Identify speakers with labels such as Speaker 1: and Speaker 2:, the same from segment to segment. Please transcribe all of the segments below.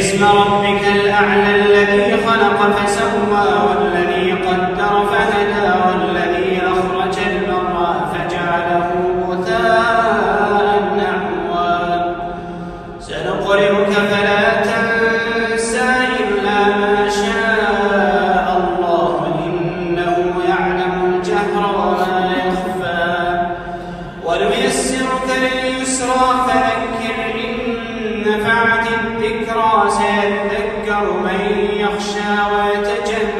Speaker 1: اسم ربك الأعلى الذي خلق فسوى والذي قدر فهدى والذي أخرج المرعى فجعله غثاء نحوا سنقرئك فلا تنسى إلا ما شاء الله إنه يعلم الجهر وما يخفى. ونيسرك لليسرى فذكر نفعت الذكرى سيذكر من يخشى ويتجنبها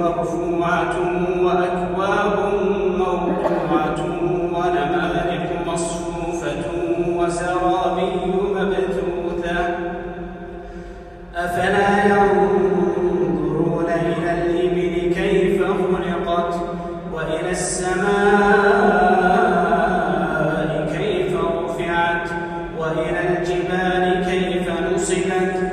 Speaker 1: مرفوعة وأكواب موضوعة ونمارق مصفوفة وزرابي مبثوثة. أفلا ينظرون إلى الإبل كيف خلقت وإلى السماء كيف رفعت وإلى الجبال كيف نصبت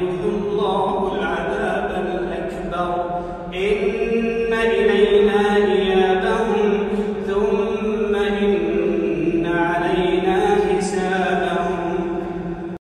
Speaker 1: فيعذبه الله